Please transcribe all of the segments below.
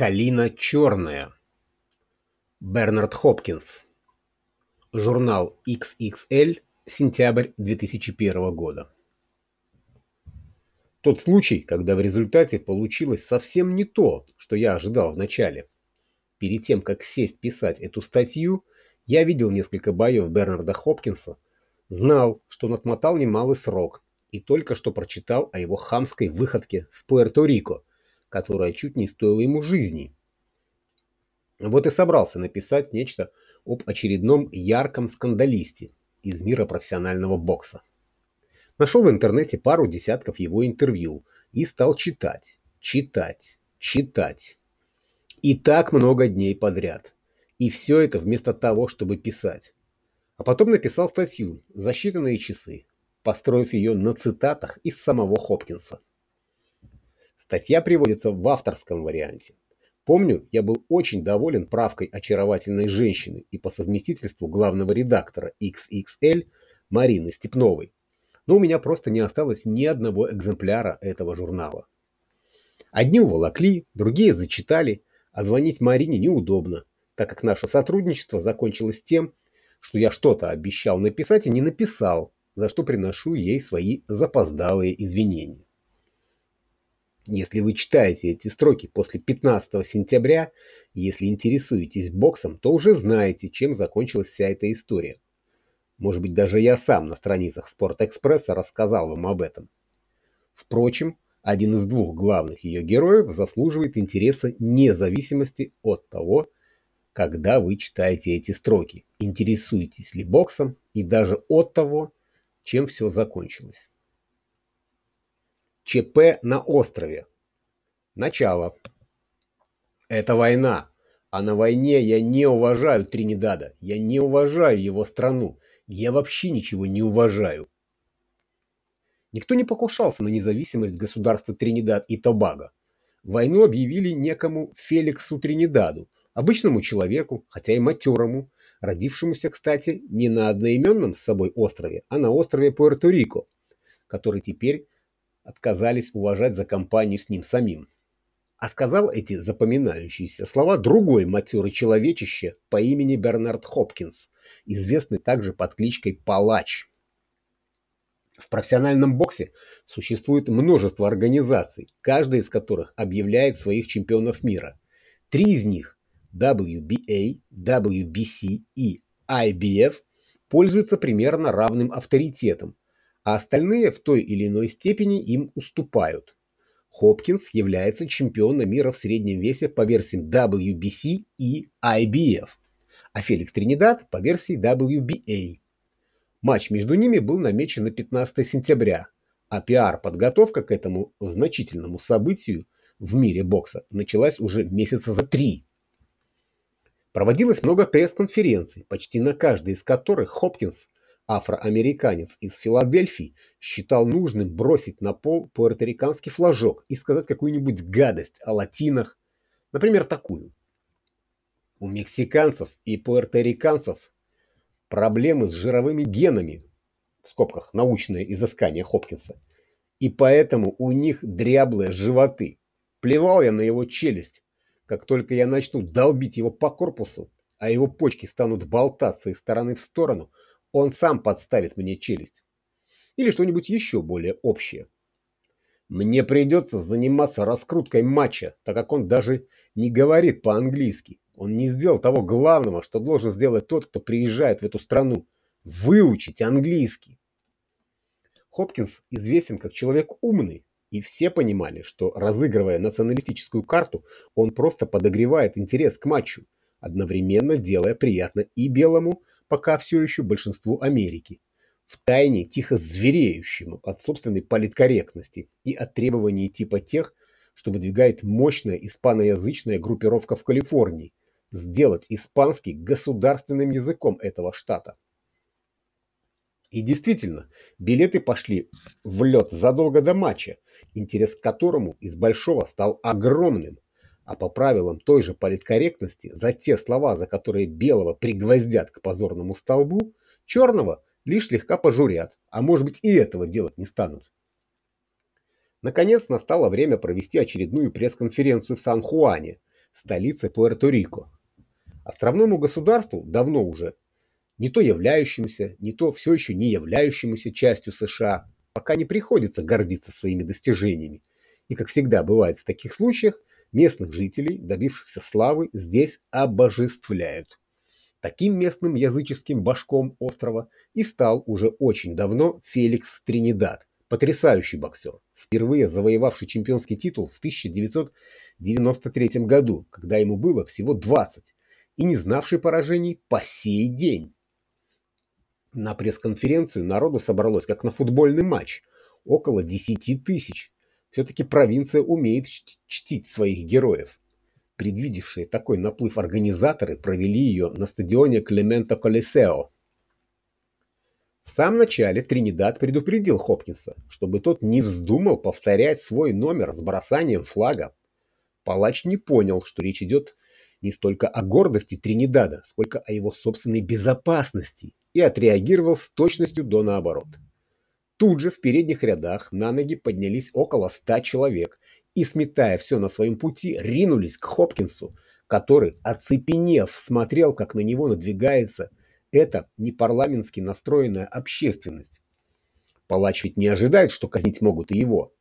Калина черная. Бернард Хопкинс. Журнал XXL. Сентябрь 2001 года. Тот случай, когда в результате получилось совсем не то, что я ожидал вначале. Перед тем, как сесть писать эту статью, я видел несколько боев Бернарда Хопкинса, знал, что он отмотал немалый срок и только что прочитал о его хамской выходке в Пуэрто-Рико, которая чуть не стоила ему жизни. Вот и собрался написать нечто об очередном ярком скандалисте из мира профессионального бокса. Нашел в интернете пару десятков его интервью и стал читать, читать, читать. И так много дней подряд. И все это вместо того, чтобы писать. А потом написал статью за считанные часы, построив ее на цитатах из самого Хопкинса. Статья приводится в авторском варианте. Помню, я был очень доволен правкой очаровательной женщины и по совместительству главного редактора XXL Марины Степновой. Но у меня просто не осталось ни одного экземпляра этого журнала. Одни уволокли, другие зачитали, а звонить Марине неудобно, так как наше сотрудничество закончилось тем, что я что-то обещал написать и не написал, за что приношу ей свои запоздалые извинения. Если вы читаете эти строки после 15 сентября, если интересуетесь боксом, то уже знаете, чем закончилась вся эта история. Может быть, даже я сам на страницах Спортэкспресса рассказал вам об этом. Впрочем, один из двух главных ее героев заслуживает интереса независимости от того, когда вы читаете эти строки, интересуетесь ли боксом и даже от того, чем все закончилось. ЧП на острове. Начало. Это война. А на войне я не уважаю Тринидада. Я не уважаю его страну. Я вообще ничего не уважаю. Никто не покушался на независимость государства Тринидад и Тобаго. Войну объявили некому Феликсу Тринидаду, обычному человеку, хотя и матерому, родившемуся, кстати, не на одноименном с собой острове, а на острове Пуэрто-Рико, который теперь отказались уважать за компанию с ним самим. А сказал эти запоминающиеся слова другой матерый человечище по имени Бернард Хопкинс, известный также под кличкой Палач. В профессиональном боксе существует множество организаций, каждая из которых объявляет своих чемпионов мира. Три из них WBA, WBC и IBF пользуются примерно равным авторитетом, а остальные в той или иной степени им уступают. Хопкинс является чемпионом мира в среднем весе по версиям WBC и IBF, а Феликс Тринидад по версии WBA. Матч между ними был намечен на 15 сентября, а пиар-подготовка к этому значительному событию в мире бокса началась уже месяца за три. Проводилось много пресс-конференций, почти на каждой из которых Хопкинс – афроамериканец из Филадельфии считал нужным бросить на пол пуэрториканский флажок и сказать какую-нибудь гадость о латинах, например, такую. У мексиканцев и пуэрториканцев проблемы с жировыми генами, в скобках научное изыскание Хопкинса, и поэтому у них дряблые животы. Плевал я на его челюсть. Как только я начну долбить его по корпусу, а его почки станут болтаться из стороны в сторону – он сам подставит мне челюсть. Или что-нибудь еще более общее. Мне придется заниматься раскруткой матча, так как он даже не говорит по-английски. Он не сделал того главного, что должен сделать тот, кто приезжает в эту страну. Выучить английский. Хопкинс известен как человек умный, и все понимали, что, разыгрывая националистическую карту, он просто подогревает интерес к матчу, одновременно делая приятно и белому, пока все еще большинству Америки, в тайне тихо звереющему от собственной политкорректности и от требований типа тех, что выдвигает мощная испаноязычная группировка в Калифорнии, сделать испанский государственным языком этого штата. И действительно, билеты пошли в лед задолго до матча, интерес к которому из большого стал огромным, а по правилам той же политкорректности за те слова, за которые белого пригвоздят к позорному столбу, черного лишь слегка пожурят, а может быть и этого делать не станут. Наконец настало время провести очередную пресс-конференцию в Сан-Хуане, столице Пуэрто-Рико. Островному государству, давно уже не то являющемуся, не то все еще не являющемуся частью США, пока не приходится гордиться своими достижениями. И, как всегда бывает в таких случаях, местных жителей, добившихся славы, здесь обожествляют. Таким местным языческим башком острова и стал уже очень давно Феликс Тринидад, потрясающий боксер, впервые завоевавший чемпионский титул в 1993 году, когда ему было всего 20, и не знавший поражений по сей день. На пресс-конференцию народу собралось, как на футбольный матч, около 10 тысяч. Все-таки провинция умеет чтить своих героев. Предвидевшие такой наплыв организаторы провели ее на стадионе Клементо Колесео. В самом начале Тринидад предупредил Хопкинса, чтобы тот не вздумал повторять свой номер с бросанием флага. Палач не понял, что речь идет не столько о гордости Тринидада, сколько о его собственной безопасности, и отреагировал с точностью до наоборот. Тут же в передних рядах на ноги поднялись около ста человек и, сметая все на своем пути, ринулись к Хопкинсу, который, оцепенев, смотрел, как на него надвигается эта непарламентски настроенная общественность. Палач ведь не ожидает, что казнить могут и его.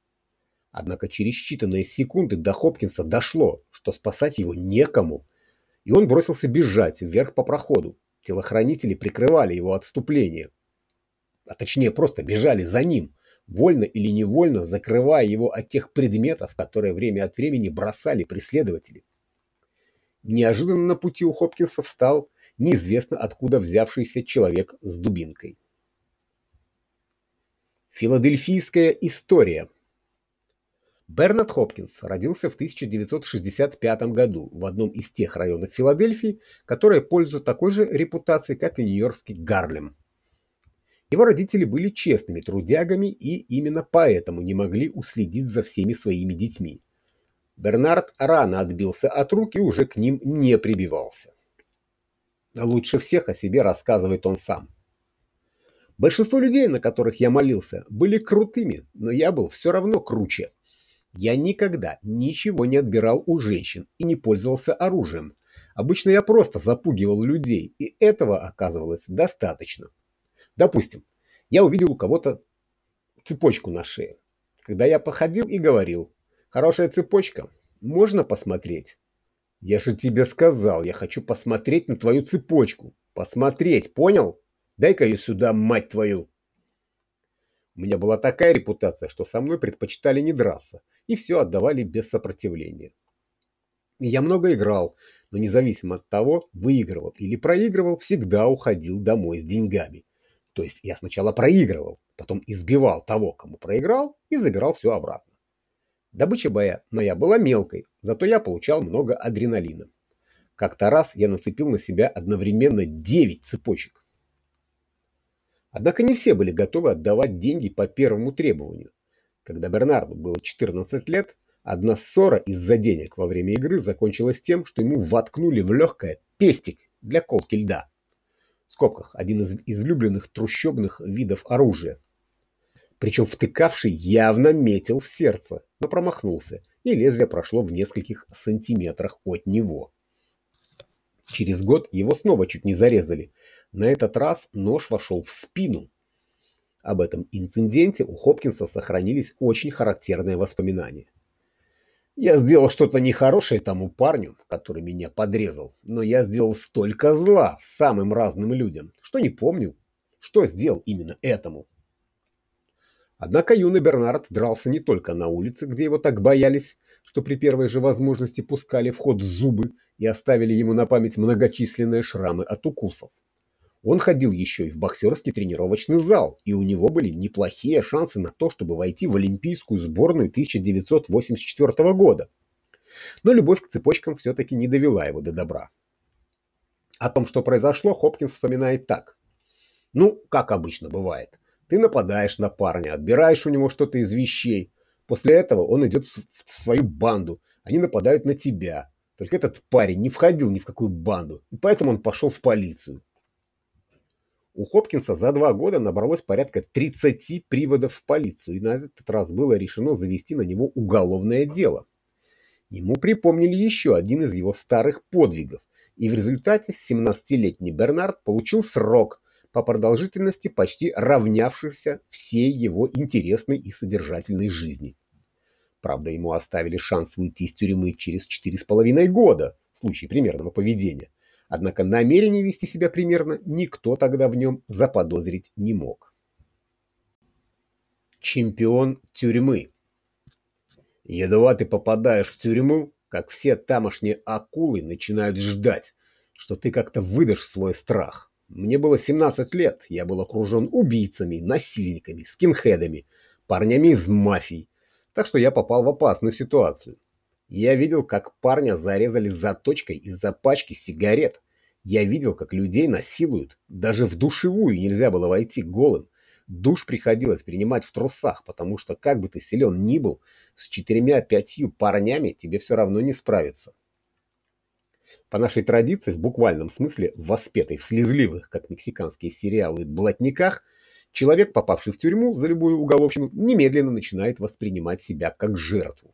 Однако через считанные секунды до Хопкинса дошло, что спасать его некому, и он бросился бежать вверх по проходу. Телохранители прикрывали его отступление. А точнее, просто бежали за ним, вольно или невольно закрывая его от тех предметов, которые время от времени бросали преследователи. Неожиданно на пути у Хопкинса встал неизвестно откуда взявшийся человек с дубинкой. Филадельфийская история Бернард Хопкинс родился в 1965 году в одном из тех районов Филадельфии, которые пользуются такой же репутацией, как и нью-йоркский Гарлем. Его родители были честными трудягами и именно поэтому не могли уследить за всеми своими детьми. Бернард рано отбился от рук и уже к ним не прибивался. Лучше всех о себе рассказывает он сам. Большинство людей, на которых я молился, были крутыми, но я был все равно круче. Я никогда ничего не отбирал у женщин и не пользовался оружием. Обычно я просто запугивал людей, и этого оказывалось достаточно. Допустим, я увидел у кого-то цепочку на шее. Когда я походил и говорил, хорошая цепочка, можно посмотреть? Я же тебе сказал, я хочу посмотреть на твою цепочку. Посмотреть, понял? Дай-ка ее сюда, мать твою. У меня была такая репутация, что со мной предпочитали не драться, и все отдавали без сопротивления. Я много играл, но независимо от того, выигрывал или проигрывал, всегда уходил домой с деньгами. То есть я сначала проигрывал, потом избивал того, кому проиграл, и забирал все обратно. Добыча боя моя была мелкой, зато я получал много адреналина. Как-то раз я нацепил на себя одновременно 9 цепочек. Однако не все были готовы отдавать деньги по первому требованию. Когда Бернарду было 14 лет, одна ссора из-за денег во время игры закончилась тем, что ему воткнули в легкое пестик для колки льда. В скобках один из излюбленных трущобных видов оружия. Причем втыкавший явно метил в сердце, но промахнулся, и лезвие прошло в нескольких сантиметрах от него. Через год его снова чуть не зарезали, на этот раз нож вошел в спину. Об этом инциденте у Хопкинса сохранились очень характерные воспоминания. Я сделал что-то нехорошее тому парню, который меня подрезал, но я сделал столько зла самым разным людям, что не помню, что сделал именно этому. Однако юный Бернард дрался не только на улице, где его так боялись, что при первой же возможности пускали в ход зубы и оставили ему на память многочисленные шрамы от укусов. Он ходил еще и в боксерский тренировочный зал, и у него были неплохие шансы на то, чтобы войти в Олимпийскую сборную 1984 года. Но любовь к цепочкам все-таки не довела его до добра. О том, что произошло, Хопкинс вспоминает так. Ну, как обычно бывает. Ты нападаешь на парня, отбираешь у него что-то из вещей. После этого он идет в свою банду. Они нападают на тебя. Только этот парень не входил ни в какую банду, и поэтому он пошел в полицию. У Хопкинса за два года набралось порядка 30 приводов в полицию, и на этот раз было решено завести на него уголовное дело. Ему припомнили еще один из его старых подвигов, и в результате 17-летний Бернард получил срок по продолжительности почти равнявшийся всей его интересной и содержательной жизни. Правда, ему оставили шанс выйти из тюрьмы через 4,5 года в случае примерного поведения. Однако намерение вести себя примерно никто тогда в нем заподозрить не мог. Чемпион тюрьмы Едва ты попадаешь в тюрьму, как все тамошние акулы начинают ждать, что ты как-то выдашь свой страх. Мне было 17 лет, я был окружен убийцами, насильниками, скинхедами, парнями из мафии, так что я попал в опасную ситуацию. Я видел, как парня зарезали заточкой из-за пачки сигарет. Я видел, как людей насилуют. Даже в душевую нельзя было войти голым. Душ приходилось принимать в трусах, потому что, как бы ты силен ни был, с четырьмя-пятью парнями тебе все равно не справиться. По нашей традиции, в буквальном смысле, воспетой в слезливых, как мексиканские сериалы, блатниках, человек, попавший в тюрьму за любую уголовщину, немедленно начинает воспринимать себя как жертву.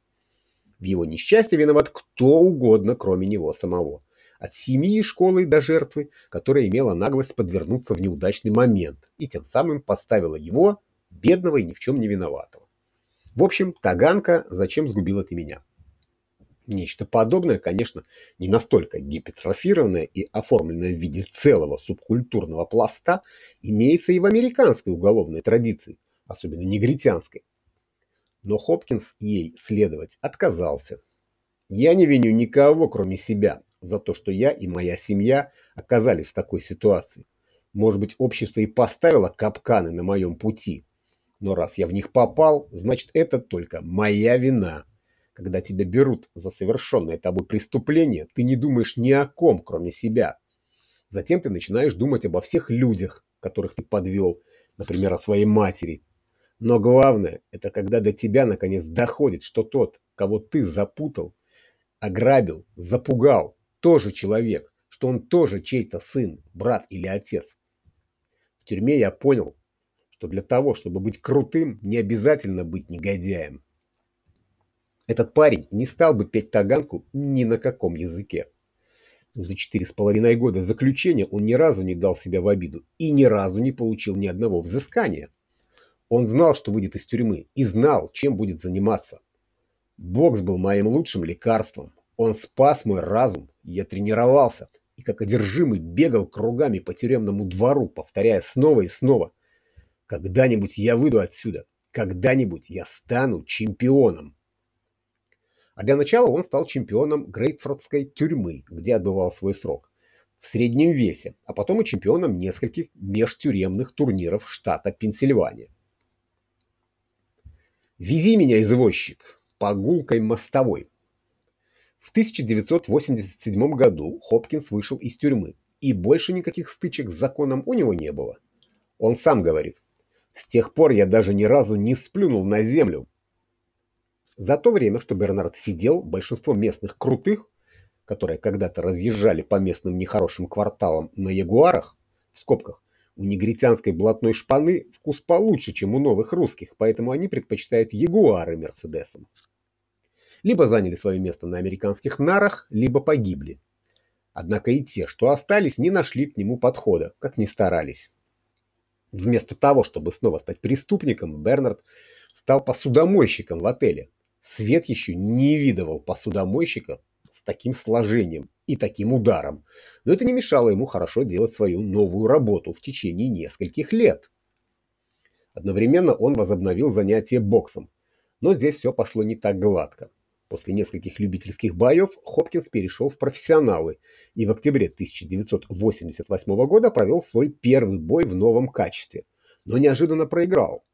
В его несчастье виноват кто угодно, кроме него самого от семьи, школы до жертвы, которая имела наглость подвернуться в неудачный момент и тем самым поставила его, бедного и ни в чем не виноватого. В общем, Таганка, зачем сгубила ты меня? Нечто подобное, конечно, не настолько гипертрофированное и оформленное в виде целого субкультурного пласта, имеется и в американской уголовной традиции, особенно негритянской. Но Хопкинс ей следовать отказался. Я не виню никого, кроме себя, за то, что я и моя семья оказались в такой ситуации. Может быть, общество и поставило капканы на моем пути. Но раз я в них попал, значит, это только моя вина. Когда тебя берут за совершенное тобой преступление, ты не думаешь ни о ком, кроме себя. Затем ты начинаешь думать обо всех людях, которых ты подвел, например, о своей матери. Но главное, это когда до тебя наконец доходит, что тот, кого ты запутал, ограбил, запугал, тоже человек, что он тоже чей-то сын, брат или отец. В тюрьме я понял, что для того, чтобы быть крутым, не обязательно быть негодяем. Этот парень не стал бы петь таганку ни на каком языке. За четыре с половиной года заключения он ни разу не дал себя в обиду и ни разу не получил ни одного взыскания. Он знал, что выйдет из тюрьмы, и знал, чем будет заниматься. Бокс был моим лучшим лекарством. Он спас мой разум, я тренировался и как одержимый бегал кругами по тюремному двору, повторяя снова и снова. Когда-нибудь я выйду отсюда, когда-нибудь я стану чемпионом. А для начала он стал чемпионом Грейтфордской тюрьмы, где отбывал свой срок, в среднем весе, а потом и чемпионом нескольких межтюремных турниров штата Пенсильвания. «Вези меня, извозчик, по гулкой мостовой», в 1987 году Хопкинс вышел из тюрьмы, и больше никаких стычек с законом у него не было. Он сам говорит, «С тех пор я даже ни разу не сплюнул на землю». За то время, что Бернард сидел, большинство местных крутых, которые когда-то разъезжали по местным нехорошим кварталам на ягуарах, в скобках, у негритянской блатной шпаны вкус получше, чем у новых русских, поэтому они предпочитают ягуары Мерседесам либо заняли свое место на американских нарах, либо погибли. Однако и те, что остались, не нашли к нему подхода, как ни старались. Вместо того, чтобы снова стать преступником, Бернард стал посудомойщиком в отеле. Свет еще не видывал посудомойщика с таким сложением и таким ударом, но это не мешало ему хорошо делать свою новую работу в течение нескольких лет. Одновременно он возобновил занятия боксом, но здесь все пошло не так гладко. После нескольких любительских боев Хопкинс перешел в профессионалы и в октябре 1988 года провел свой первый бой в новом качестве, но неожиданно проиграл.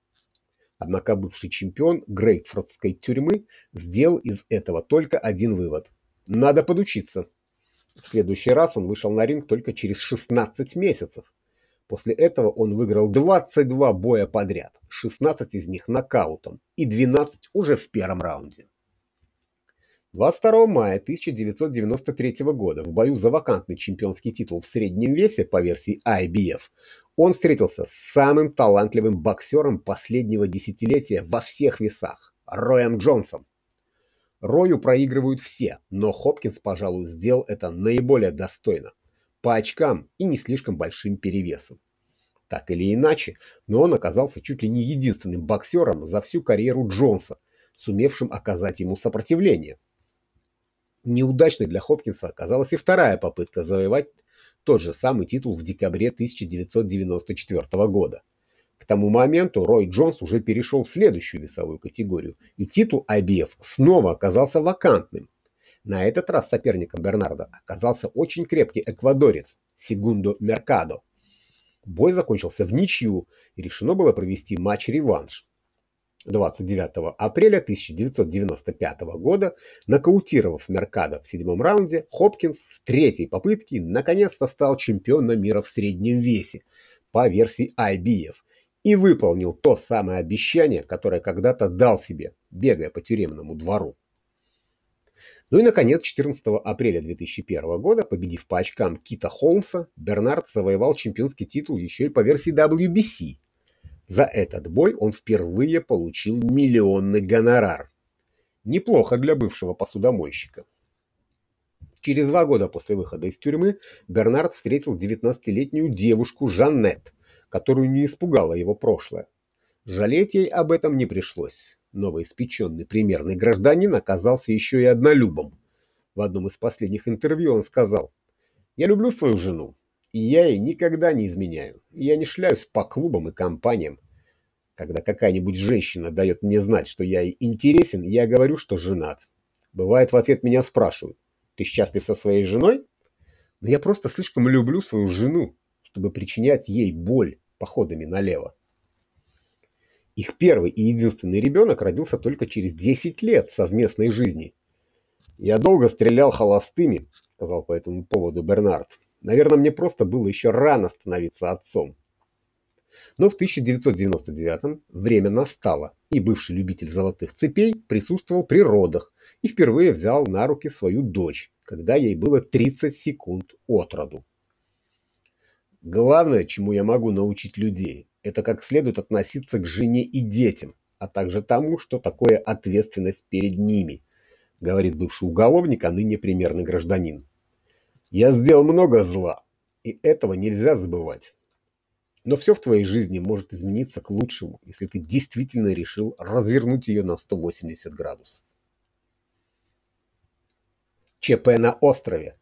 Однако бывший чемпион Грейтфордской тюрьмы сделал из этого только один вывод. Надо подучиться. В следующий раз он вышел на ринг только через 16 месяцев. После этого он выиграл 22 боя подряд, 16 из них нокаутом и 12 уже в первом раунде. 22 мая 1993 года в бою за вакантный чемпионский титул в среднем весе по версии IBF он встретился с самым талантливым боксером последнего десятилетия во всех весах – Роем Джонсом. Рою проигрывают все, но Хопкинс, пожалуй, сделал это наиболее достойно. По очкам и не слишком большим перевесом. Так или иначе, но он оказался чуть ли не единственным боксером за всю карьеру Джонса, сумевшим оказать ему сопротивление. Неудачной для Хопкинса оказалась и вторая попытка завоевать тот же самый титул в декабре 1994 года. К тому моменту Рой Джонс уже перешел в следующую весовую категорию, и титул IBF снова оказался вакантным. На этот раз соперником Бернарда оказался очень крепкий эквадорец Сегундо Меркадо. Бой закончился в ничью, и решено было провести матч-реванш. 29 апреля 1995 года, нокаутировав Меркадо в седьмом раунде, Хопкинс с третьей попытки наконец-то стал чемпионом мира в среднем весе по версии IBF и выполнил то самое обещание, которое когда-то дал себе, бегая по тюремному двору. Ну и, наконец, 14 апреля 2001 года, победив по очкам Кита Холмса, Бернард завоевал чемпионский титул еще и по версии WBC – за этот бой он впервые получил миллионный гонорар. Неплохо для бывшего посудомойщика. Через два года после выхода из тюрьмы Бернард встретил 19-летнюю девушку Жаннет, которую не испугало его прошлое. Жалеть ей об этом не пришлось. Новоиспеченный примерный гражданин оказался еще и однолюбом. В одном из последних интервью он сказал, «Я люблю свою жену, и я ей никогда не изменяю. И я не шляюсь по клубам и компаниям. Когда какая-нибудь женщина дает мне знать, что я ей интересен, я говорю, что женат. Бывает, в ответ меня спрашивают, ты счастлив со своей женой? Но я просто слишком люблю свою жену, чтобы причинять ей боль походами налево. Их первый и единственный ребенок родился только через 10 лет совместной жизни. «Я долго стрелял холостыми», — сказал по этому поводу Бернард. Наверное, мне просто было еще рано становиться отцом. Но в 1999 время настало, и бывший любитель золотых цепей присутствовал при родах и впервые взял на руки свою дочь, когда ей было 30 секунд от роду. Главное, чему я могу научить людей, это как следует относиться к жене и детям, а также тому, что такое ответственность перед ними, говорит бывший уголовник, а ныне примерный гражданин. Я сделал много зла, и этого нельзя забывать. Но все в твоей жизни может измениться к лучшему, если ты действительно решил развернуть ее на 180 градусов. ЧП на острове.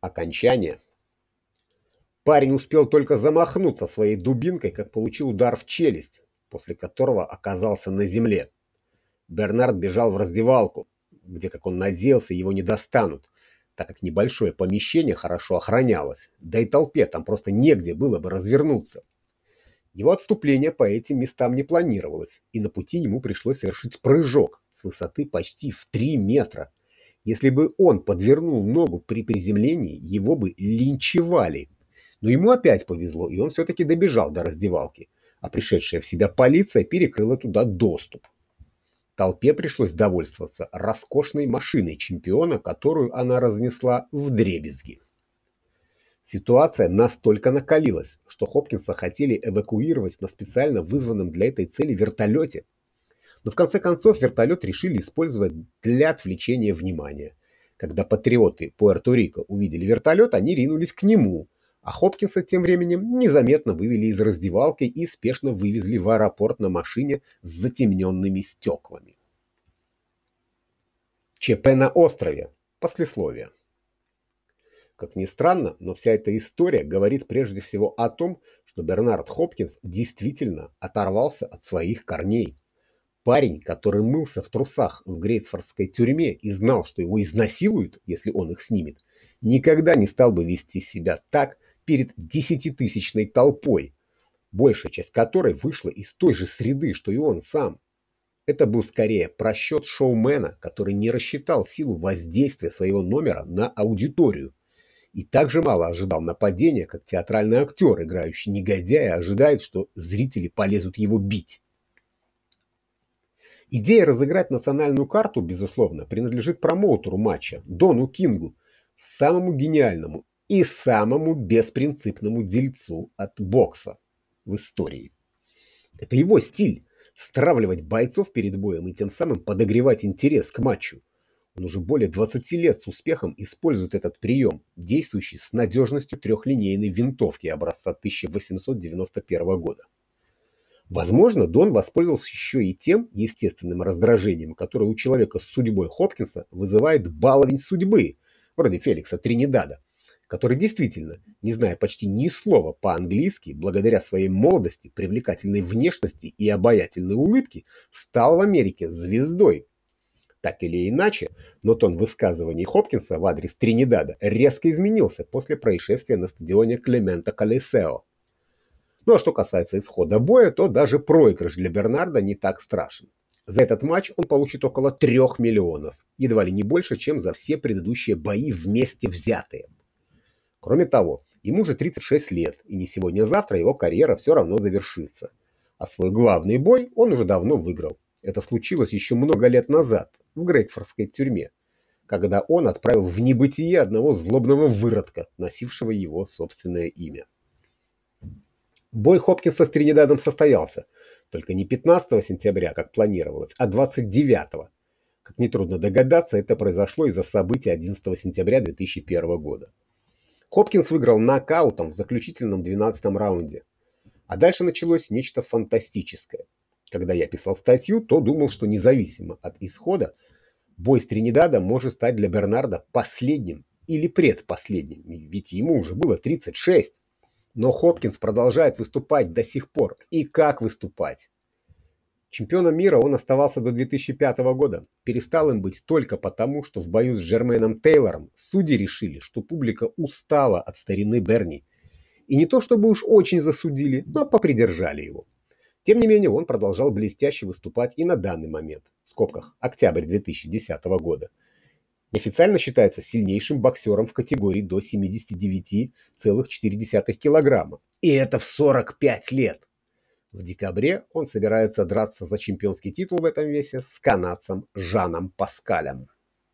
Окончание. Парень успел только замахнуться своей дубинкой, как получил удар в челюсть, после которого оказался на земле. Бернард бежал в раздевалку, где, как он надеялся, его не достанут, так как небольшое помещение хорошо охранялось, да и толпе там просто негде было бы развернуться. Его отступление по этим местам не планировалось, и на пути ему пришлось совершить прыжок с высоты почти в 3 метра. Если бы он подвернул ногу при приземлении, его бы линчевали. Но ему опять повезло, и он все-таки добежал до раздевалки, а пришедшая в себя полиция перекрыла туда доступ. Толпе пришлось довольствоваться роскошной машиной чемпиона, которую она разнесла в дребезги. Ситуация настолько накалилась, что Хопкинса хотели эвакуировать на специально вызванном для этой цели вертолете. Но в конце концов вертолет решили использовать для отвлечения внимания. Когда патриоты Пуэрто-Рико увидели вертолет, они ринулись к нему, а Хопкинса тем временем незаметно вывели из раздевалки и спешно вывезли в аэропорт на машине с затемненными стеклами. ЧП на острове. Послесловие. Как ни странно, но вся эта история говорит прежде всего о том, что Бернард Хопкинс действительно оторвался от своих корней. Парень, который мылся в трусах в Грейтсфордской тюрьме и знал, что его изнасилуют, если он их снимет, никогда не стал бы вести себя так, перед десятитысячной толпой, большая часть которой вышла из той же среды, что и он сам. Это был скорее просчет шоумена, который не рассчитал силу воздействия своего номера на аудиторию. И также мало ожидал нападения, как театральный актер, играющий негодяя, ожидает, что зрители полезут его бить. Идея разыграть национальную карту, безусловно, принадлежит промоутеру матча, Дону Кингу, самому гениальному и самому беспринципному дельцу от бокса в истории. Это его стиль – стравливать бойцов перед боем и тем самым подогревать интерес к матчу. Он уже более 20 лет с успехом использует этот прием, действующий с надежностью трехлинейной винтовки образца 1891 года. Возможно, Дон воспользовался еще и тем естественным раздражением, которое у человека с судьбой Хопкинса вызывает баловень судьбы, вроде Феликса Тринидада, который действительно, не зная почти ни слова по-английски, благодаря своей молодости, привлекательной внешности и обаятельной улыбке, стал в Америке звездой. Так или иначе, но тон высказываний Хопкинса в адрес Тринидада резко изменился после происшествия на стадионе Клемента Калисео. Ну а что касается исхода боя, то даже проигрыш для Бернарда не так страшен. За этот матч он получит около 3 миллионов, едва ли не больше, чем за все предыдущие бои вместе взятые. Кроме того, ему уже 36 лет, и не сегодня-завтра его карьера все равно завершится. А свой главный бой он уже давно выиграл. Это случилось еще много лет назад, в Грейтфордской тюрьме, когда он отправил в небытие одного злобного выродка, носившего его собственное имя. Бой Хопкинса с Тринидадом состоялся, только не 15 сентября, как планировалось, а 29 -го. Как нетрудно догадаться, это произошло из-за событий 11 сентября 2001 года. Хопкинс выиграл нокаутом в заключительном 12-м раунде. А дальше началось нечто фантастическое. Когда я писал статью, то думал, что независимо от исхода, бой с Тринидадом может стать для Бернарда последним или предпоследним, ведь ему уже было 36. Но Хопкинс продолжает выступать до сих пор. И как выступать? Чемпионом мира он оставался до 2005 года. Перестал им быть только потому, что в бою с Джермейном Тейлором судьи решили, что публика устала от старины Берни. И не то чтобы уж очень засудили, но попридержали его. Тем не менее, он продолжал блестяще выступать и на данный момент, в скобках, октябрь 2010 года. Неофициально считается сильнейшим боксером в категории до 79,4 килограмма. И это в 45 лет. В декабре он собирается драться за чемпионский титул в этом весе с канадцем Жаном Паскалем.